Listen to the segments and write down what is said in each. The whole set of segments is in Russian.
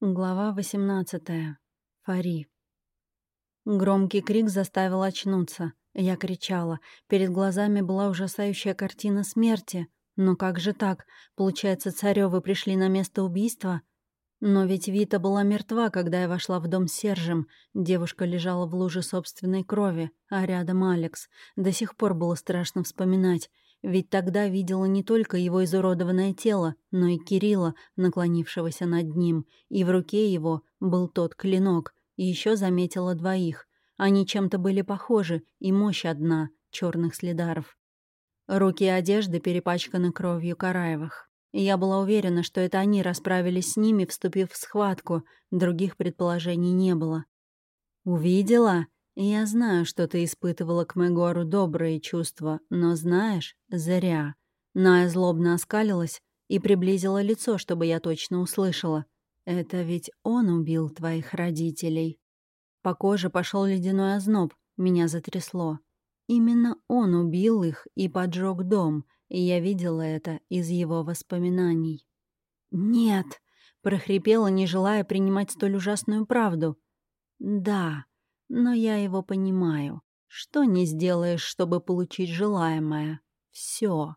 Глава 18. Фари. Громкий крик заставил очнуться. Я кричала. Перед глазами была ужасающая картина смерти. Но как же так? Получается, царёвы пришли на место убийства? Но ведь Вита была мертва, когда я вошла в дом с Сержем. Девушка лежала в луже собственной крови, а рядом Алекс. До сих пор было страшно вспоминать. Ведь тогда видела не только его изуродованное тело, но и Кирилла, наклонившегося над ним, и в руке его был тот клинок, и еще заметила двоих. Они чем-то были похожи, и мощь одна — черных следаров. Руки и одежды перепачканы кровью Караевых. Я была уверена, что это они расправились с ними, вступив в схватку, других предположений не было. «Увидела?» «Я знаю, что ты испытывала к Мегору добрые чувства, но знаешь, зря». Ная злобно оскалилась и приблизила лицо, чтобы я точно услышала. «Это ведь он убил твоих родителей». По коже пошел ледяной озноб, меня затрясло. Именно он убил их и поджег дом, и я видела это из его воспоминаний. «Нет», — прохрипела, не желая принимать столь ужасную правду. «Да», но я его понимаю. Что не сделаешь, чтобы получить желаемое? Все.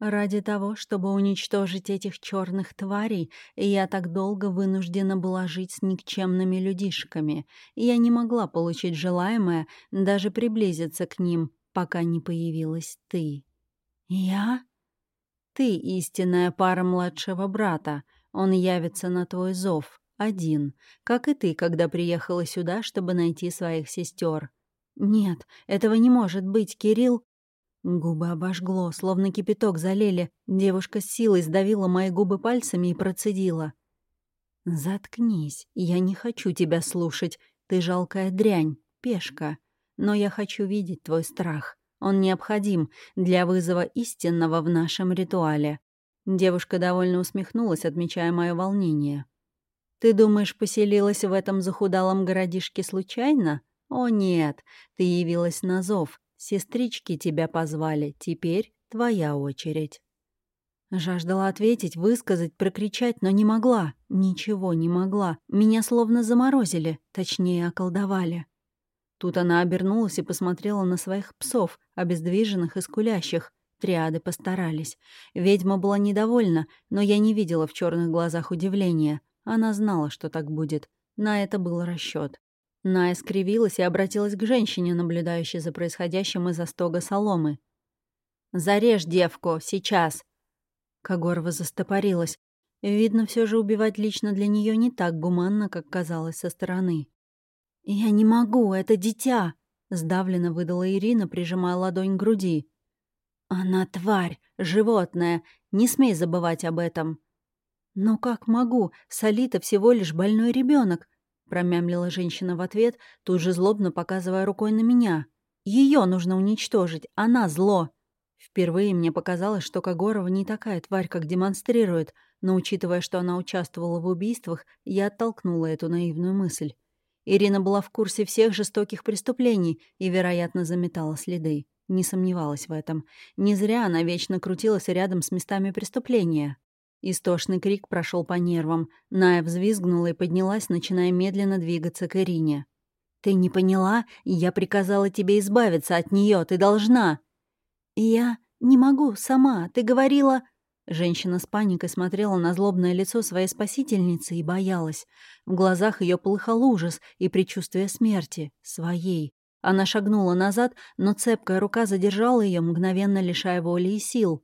Ради того, чтобы уничтожить этих черных тварей, я так долго вынуждена была жить с никчемными людишками. Я не могла получить желаемое, даже приблизиться к ним, пока не появилась ты. Я? Ты истинная пара младшего брата. Он явится на твой зов. Один, как и ты, когда приехала сюда, чтобы найти своих сестер. Нет, этого не может быть, Кирилл. Губы обожгло, словно кипяток залили. Девушка с силой сдавила мои губы пальцами и процедила. «Заткнись, я не хочу тебя слушать. Ты жалкая дрянь, пешка. Но я хочу видеть твой страх. Он необходим для вызова истинного в нашем ритуале». Девушка довольно усмехнулась, отмечая мое волнение. Ты думаешь, поселилась в этом захудалом городишке случайно? О нет, ты явилась на зов. Сестрички тебя позвали. Теперь твоя очередь. Жаждала ответить, высказать, прокричать, но не могла. Ничего не могла. Меня словно заморозили, точнее, околдовали. Тут она обернулась и посмотрела на своих псов, обездвиженных и скулящих. Триады постарались. Ведьма была недовольна, но я не видела в черных глазах удивления. Она знала, что так будет. На это был расчет. Ная скривилась и обратилась к женщине, наблюдающей за происходящим из-за стога соломы. «Зарежь девку, сейчас!» Когорова застопорилась. Видно, все же убивать лично для нее не так гуманно, как казалось со стороны. «Я не могу, это дитя!» — сдавленно выдала Ирина, прижимая ладонь к груди. «Она тварь, животное, не смей забывать об этом!» «Но как могу? Солита всего лишь больной ребенок, промямлила женщина в ответ, тут же злобно показывая рукой на меня. Ее нужно уничтожить, она зло!» Впервые мне показалось, что Когорова не такая тварь, как демонстрирует, но, учитывая, что она участвовала в убийствах, я оттолкнула эту наивную мысль. Ирина была в курсе всех жестоких преступлений и, вероятно, заметала следы. Не сомневалась в этом. Не зря она вечно крутилась рядом с местами преступления. Истошный крик прошел по нервам. Ная взвизгнула и поднялась, начиная медленно двигаться к Ирине. «Ты не поняла? Я приказала тебе избавиться от нее. Ты должна!» «Я не могу сама. Ты говорила...» Женщина с паникой смотрела на злобное лицо своей спасительницы и боялась. В глазах ее полыхал ужас и предчувствие смерти. Своей. Она шагнула назад, но цепкая рука задержала ее, мгновенно лишая воли и сил.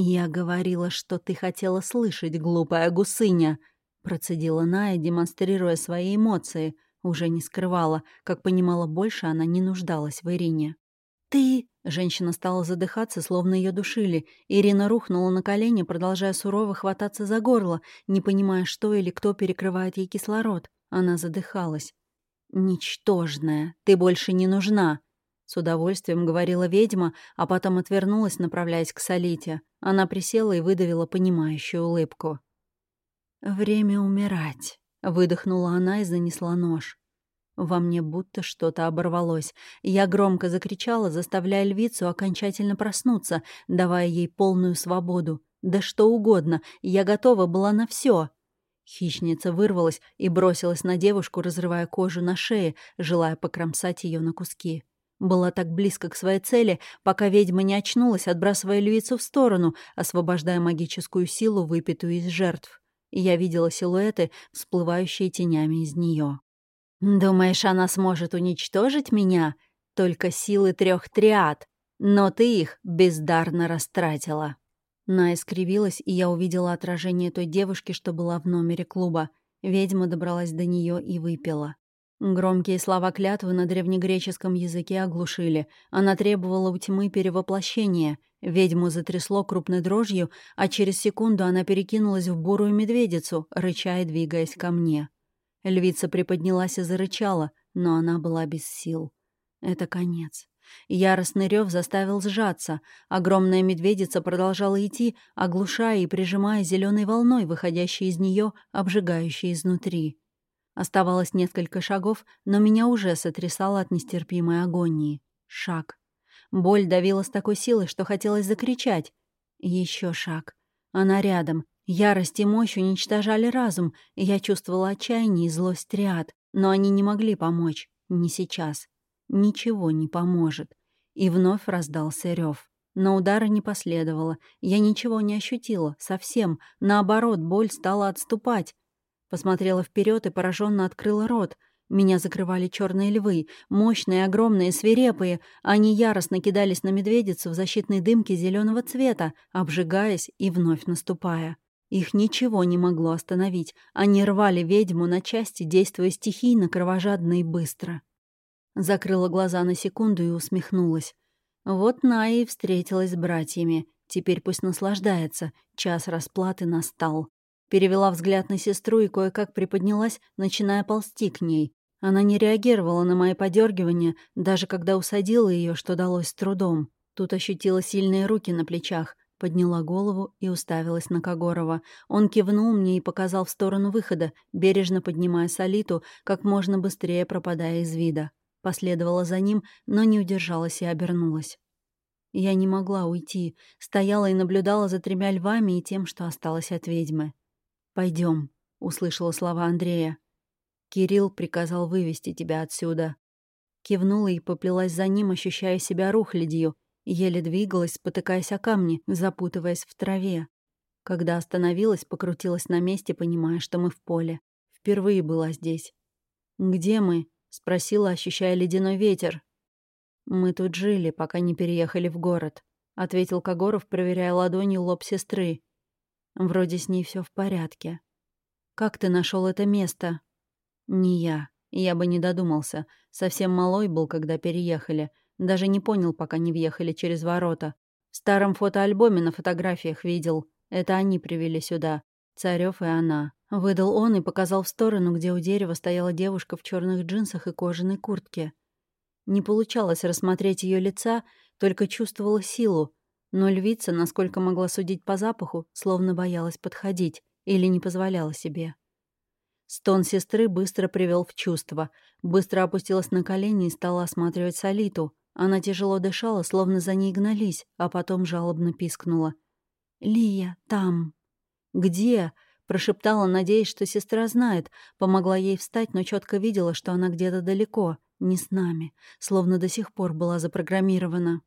«Я говорила, что ты хотела слышать, глупая гусыня», — процедила Ная, демонстрируя свои эмоции. Уже не скрывала, как понимала больше, она не нуждалась в Ирине. «Ты...» — женщина стала задыхаться, словно ее душили. Ирина рухнула на колени, продолжая сурово хвататься за горло, не понимая, что или кто перекрывает ей кислород. Она задыхалась. «Ничтожная, ты больше не нужна», с удовольствием говорила ведьма, а потом отвернулась, направляясь к Солите. Она присела и выдавила понимающую улыбку. «Время умирать», — выдохнула она и занесла нож. Во мне будто что-то оборвалось. Я громко закричала, заставляя львицу окончательно проснуться, давая ей полную свободу. Да что угодно, я готова была на все. Хищница вырвалась и бросилась на девушку, разрывая кожу на шее, желая покромсать ее на куски. Была так близко к своей цели, пока ведьма не очнулась, отбрасывая львицу в сторону, освобождая магическую силу, выпитую из жертв. Я видела силуэты, всплывающие тенями из нее. «Думаешь, она сможет уничтожить меня? Только силы трех триад. Но ты их бездарно растратила». Ная скривилась, и я увидела отражение той девушки, что была в номере клуба. Ведьма добралась до нее и выпила. Громкие слова клятвы на древнегреческом языке оглушили. Она требовала у тьмы перевоплощения. Ведьму затрясло крупной дрожью, а через секунду она перекинулась в бурую медведицу, рыча и двигаясь ко мне. Львица приподнялась и зарычала, но она была без сил. Это конец. Яростный рев заставил сжаться. Огромная медведица продолжала идти, оглушая и прижимая зеленой волной, выходящей из нее, обжигающей изнутри. Оставалось несколько шагов, но меня уже сотрясало от нестерпимой агонии. Шаг. Боль давила с такой силой, что хотелось закричать. Еще шаг. Она рядом. Ярость и мощь уничтожали разум, и я чувствовала отчаяние и злость ряд, но они не могли помочь. Не сейчас ничего не поможет. И вновь раздался рев. Но удара не последовало. Я ничего не ощутила, совсем. Наоборот, боль стала отступать. Посмотрела вперед и пораженно открыла рот. Меня закрывали черные львы, мощные, огромные, свирепые. Они яростно кидались на медведицу в защитной дымке зеленого цвета, обжигаясь и вновь наступая. Их ничего не могло остановить. Они рвали ведьму на части, действуя стихийно, кровожадно и быстро. Закрыла глаза на секунду и усмехнулась. Вот Ная и встретилась с братьями. Теперь пусть наслаждается. Час расплаты настал. Перевела взгляд на сестру и кое-как приподнялась, начиная ползти к ней. Она не реагировала на мои подергивания, даже когда усадила ее, что далось с трудом. Тут ощутила сильные руки на плечах, подняла голову и уставилась на Когорова. Он кивнул мне и показал в сторону выхода, бережно поднимая Солиту, как можно быстрее пропадая из вида. Последовала за ним, но не удержалась и обернулась. Я не могла уйти, стояла и наблюдала за тремя львами и тем, что осталось от ведьмы. Пойдем, услышала слова Андрея. Кирилл приказал вывести тебя отсюда. Кивнула и поплелась за ним, ощущая себя рухлядью, еле двигалась, спотыкаясь о камни, запутываясь в траве. Когда остановилась, покрутилась на месте, понимая, что мы в поле. Впервые была здесь. «Где мы?» — спросила, ощущая ледяной ветер. «Мы тут жили, пока не переехали в город», — ответил Когоров, проверяя ладонью лоб сестры. «Вроде с ней все в порядке». «Как ты нашел это место?» «Не я. Я бы не додумался. Совсем малой был, когда переехали. Даже не понял, пока не въехали через ворота. В старом фотоальбоме на фотографиях видел. Это они привели сюда. Царев и она. Выдал он и показал в сторону, где у дерева стояла девушка в черных джинсах и кожаной куртке. Не получалось рассмотреть ее лица, только чувствовала силу, но львица, насколько могла судить по запаху, словно боялась подходить или не позволяла себе. Стон сестры быстро привел в чувство. Быстро опустилась на колени и стала осматривать Солиту. Она тяжело дышала, словно за ней гнались, а потом жалобно пискнула. «Лия, там». «Где?» Прошептала, надеясь, что сестра знает. Помогла ей встать, но четко видела, что она где-то далеко, не с нами, словно до сих пор была запрограммирована.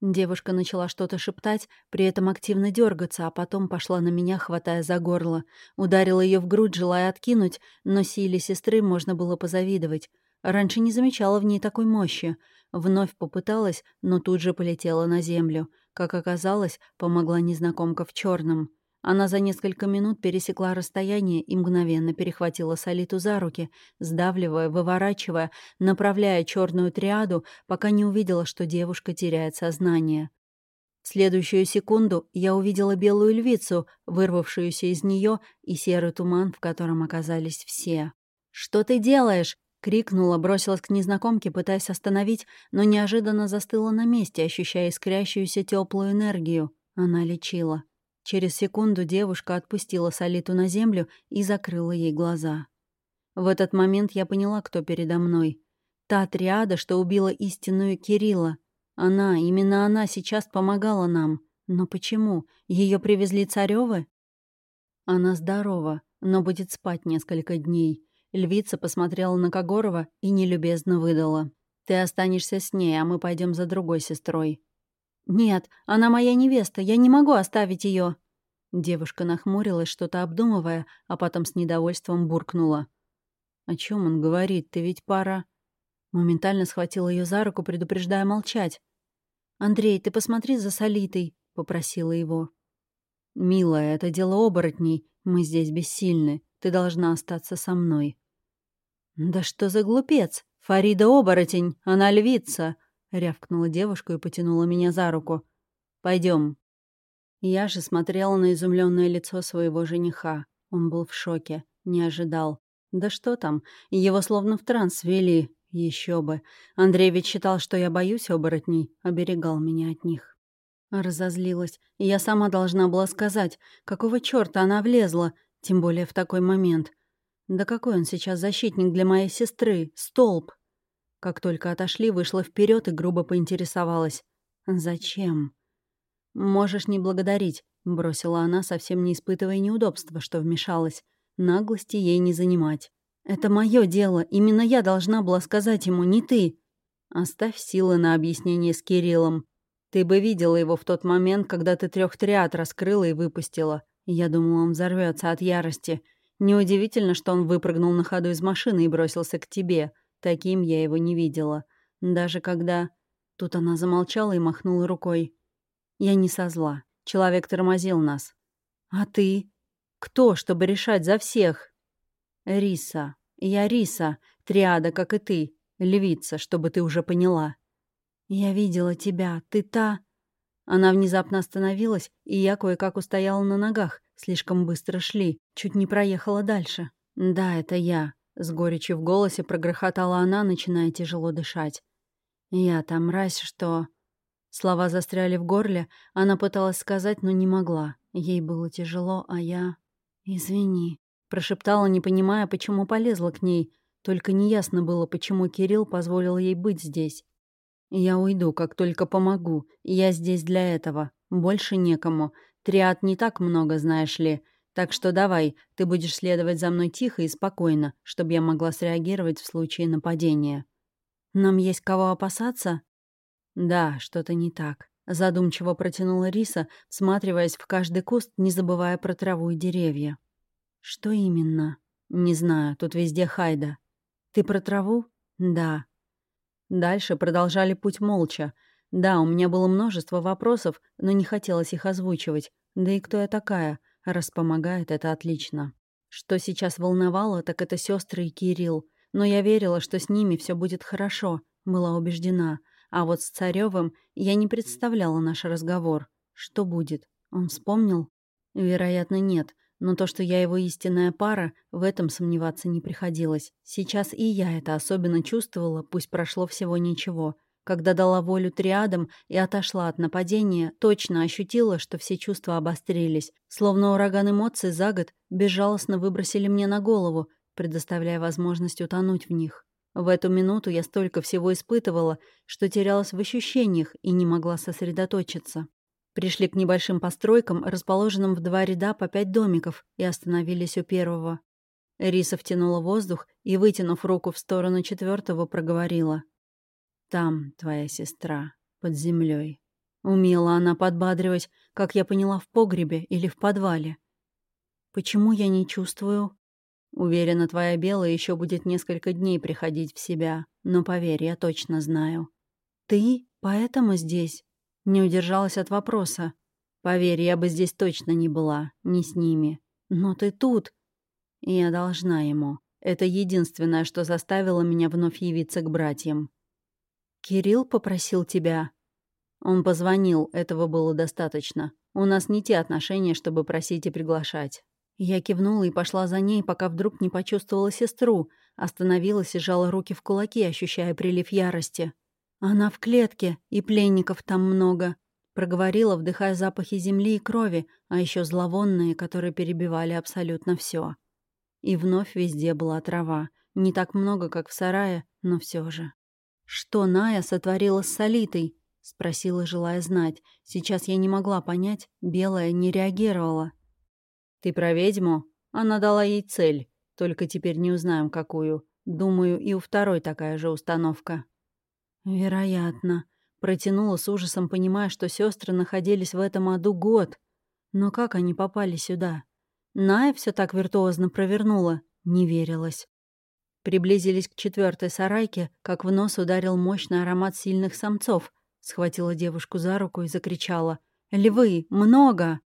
Девушка начала что-то шептать, при этом активно дергаться, а потом пошла на меня, хватая за горло. Ударила ее в грудь, желая откинуть, но силе сестры можно было позавидовать. Раньше не замечала в ней такой мощи. Вновь попыталась, но тут же полетела на землю. Как оказалось, помогла незнакомка в черном. Она за несколько минут пересекла расстояние и мгновенно перехватила Солиту за руки, сдавливая, выворачивая, направляя черную триаду, пока не увидела, что девушка теряет сознание. В следующую секунду я увидела белую львицу, вырвавшуюся из нее, и серый туман, в котором оказались все. «Что ты делаешь?» — крикнула, бросилась к незнакомке, пытаясь остановить, но неожиданно застыла на месте, ощущая искрящуюся теплую энергию. Она лечила. Через секунду девушка отпустила Солиту на землю и закрыла ей глаза. В этот момент я поняла, кто передо мной. Та триада, что убила истинную Кирилла. Она, именно она сейчас помогала нам. Но почему? Ее привезли царевы? Она здорова, но будет спать несколько дней. Львица посмотрела на Когорова и нелюбезно выдала. «Ты останешься с ней, а мы пойдем за другой сестрой». «Нет, она моя невеста, я не могу оставить ее. Девушка нахмурилась, что-то обдумывая, а потом с недовольством буркнула. «О чем он говорит? Ты ведь пара...» Моментально схватила ее за руку, предупреждая молчать. «Андрей, ты посмотри за Солитой», — попросила его. «Милая, это дело оборотней. Мы здесь бессильны. Ты должна остаться со мной». «Да что за глупец? Фарида оборотень, она львица!» — рявкнула девушка и потянула меня за руку. Пойдем. Я же смотрела на изумленное лицо своего жениха. Он был в шоке, не ожидал. Да что там, его словно в транс вели. Еще бы. Андрей ведь считал, что я боюсь оборотней, оберегал меня от них. Разозлилась. Я сама должна была сказать, какого чёрта она влезла, тем более в такой момент. Да какой он сейчас защитник для моей сестры, столб. Как только отошли, вышла вперед и грубо поинтересовалась. «Зачем?» «Можешь не благодарить», — бросила она, совсем не испытывая неудобства, что вмешалась. Наглости ей не занимать. «Это мое дело, именно я должна была сказать ему, не ты». «Оставь силы на объяснение с Кириллом. Ты бы видела его в тот момент, когда ты трех триад раскрыла и выпустила. Я думала, он взорвется от ярости. Неудивительно, что он выпрыгнул на ходу из машины и бросился к тебе. Таким я его не видела. Даже когда...» Тут она замолчала и махнула рукой. Я не со зла. Человек тормозил нас. А ты? Кто, чтобы решать за всех? Риса. Я Риса. Триада, как и ты. Львица, чтобы ты уже поняла. Я видела тебя. Ты та... Она внезапно остановилась, и я кое-как устояла на ногах. Слишком быстро шли. Чуть не проехала дальше. Да, это я. С горечью в голосе прогрохотала она, начиная тяжело дышать. Я та мразь, что... Слова застряли в горле, она пыталась сказать, но не могла. Ей было тяжело, а я... «Извини», — прошептала, не понимая, почему полезла к ней. Только неясно было, почему Кирилл позволил ей быть здесь. «Я уйду, как только помогу. Я здесь для этого. Больше некому. Триад не так много, знаешь ли. Так что давай, ты будешь следовать за мной тихо и спокойно, чтобы я могла среагировать в случае нападения». «Нам есть кого опасаться?» «Да, что-то не так», — задумчиво протянула Риса, всматриваясь в каждый куст, не забывая про траву и деревья. «Что именно?» «Не знаю, тут везде хайда». «Ты про траву?» «Да». Дальше продолжали путь молча. Да, у меня было множество вопросов, но не хотелось их озвучивать. Да и кто я такая? Раз помогает, это отлично. Что сейчас волновало, так это сестры и Кирилл. Но я верила, что с ними все будет хорошо, была убеждена. А вот с Царевым я не представляла наш разговор. Что будет? Он вспомнил? Вероятно, нет. Но то, что я его истинная пара, в этом сомневаться не приходилось. Сейчас и я это особенно чувствовала, пусть прошло всего ничего. Когда дала волю триадам и отошла от нападения, точно ощутила, что все чувства обострились. Словно ураган эмоций за год безжалостно выбросили мне на голову, предоставляя возможность утонуть в них. В эту минуту я столько всего испытывала, что терялась в ощущениях и не могла сосредоточиться. Пришли к небольшим постройкам, расположенным в два ряда по пять домиков, и остановились у первого. Риса втянула воздух и, вытянув руку в сторону четвертого, проговорила. «Там твоя сестра, под землей. Умела она подбадривать, как я поняла, в погребе или в подвале. «Почему я не чувствую?» Уверена, твоя белая еще будет несколько дней приходить в себя. Но поверь, я точно знаю. Ты поэтому здесь? Не удержалась от вопроса. Поверь, я бы здесь точно не была, не с ними. Но ты тут. Я должна ему. Это единственное, что заставило меня вновь явиться к братьям. Кирилл попросил тебя. Он позвонил, этого было достаточно. У нас не те отношения, чтобы просить и приглашать. Я кивнула и пошла за ней, пока вдруг не почувствовала сестру. Остановилась и сжала руки в кулаки, ощущая прилив ярости. «Она в клетке, и пленников там много», — проговорила, вдыхая запахи земли и крови, а еще зловонные, которые перебивали абсолютно все. И вновь везде была трава. Не так много, как в сарае, но все же. «Что Ная сотворила с Солитой?» — спросила, желая знать. Сейчас я не могла понять, белая не реагировала. «Ты про ведьму?» Она дала ей цель, только теперь не узнаем, какую. Думаю, и у второй такая же установка. Вероятно. Протянула с ужасом, понимая, что сестры находились в этом аду год. Но как они попали сюда? Ная все так виртуозно провернула. Не верилась. Приблизились к четвертой сарайке, как в нос ударил мощный аромат сильных самцов. Схватила девушку за руку и закричала. «Львы! Много!»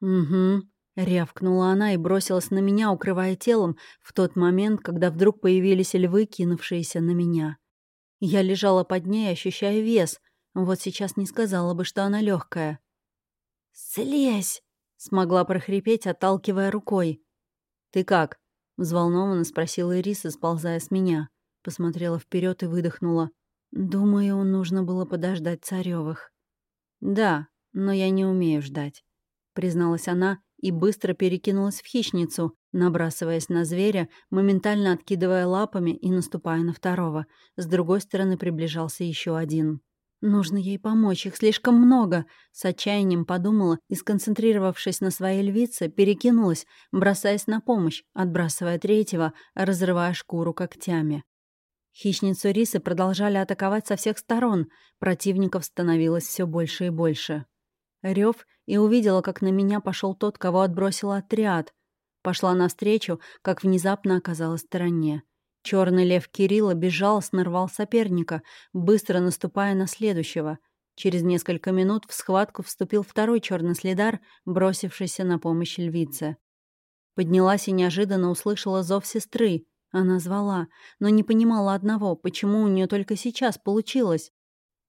«Угу», — рявкнула она и бросилась на меня, укрывая телом, в тот момент, когда вдруг появились львы, кинувшиеся на меня. Я лежала под ней, ощущая вес. Вот сейчас не сказала бы, что она легкая. «Слезь!» — смогла прохрипеть, отталкивая рукой. «Ты как?» — взволнованно спросила Ириса, сползая с меня. Посмотрела вперед и выдохнула. «Думаю, нужно было подождать царевых. «Да, но я не умею ждать», — призналась она и быстро перекинулась в хищницу, набрасываясь на зверя, моментально откидывая лапами и наступая на второго. С другой стороны приближался еще один. Нужно ей помочь, их слишком много. С отчаянием подумала и, сконцентрировавшись на своей львице, перекинулась, бросаясь на помощь, отбрасывая третьего, разрывая шкуру когтями. Хищницу рисы продолжали атаковать со всех сторон. Противников становилось все больше и больше. Рев и увидела, как на меня пошел тот, кого отбросил отряд. Пошла навстречу, как внезапно оказалась в стороне. Черный лев Кирилла безжалостно рвал соперника, быстро наступая на следующего. Через несколько минут в схватку вступил второй черный следар, бросившийся на помощь львице. Поднялась и неожиданно услышала зов сестры. Она звала, но не понимала одного, почему у нее только сейчас получилось.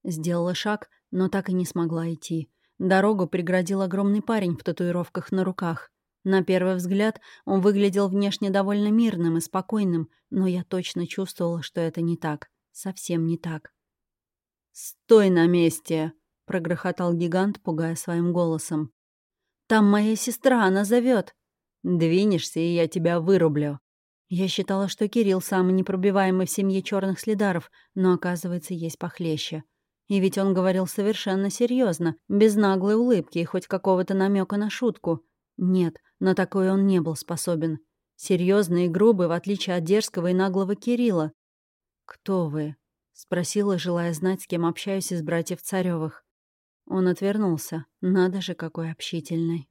Сделала шаг, но так и не смогла идти. Дорогу преградил огромный парень в татуировках на руках. На первый взгляд он выглядел внешне довольно мирным и спокойным, но я точно чувствовала, что это не так. Совсем не так. «Стой на месте!» — прогрохотал гигант, пугая своим голосом. «Там моя сестра, она зовет. «Двинешься, и я тебя вырублю». Я считала, что Кирилл самый непробиваемый в семье черных следаров, но, оказывается, есть похлеще. И ведь он говорил совершенно серьезно, без наглой улыбки и хоть какого-то намека на шутку. Нет, на такое он не был способен. Серьезный и грубый, в отличие от дерзкого и наглого Кирилла. «Кто вы?» — спросила, желая знать, с кем общаюсь из братьев Царевых. Он отвернулся. Надо же, какой общительный.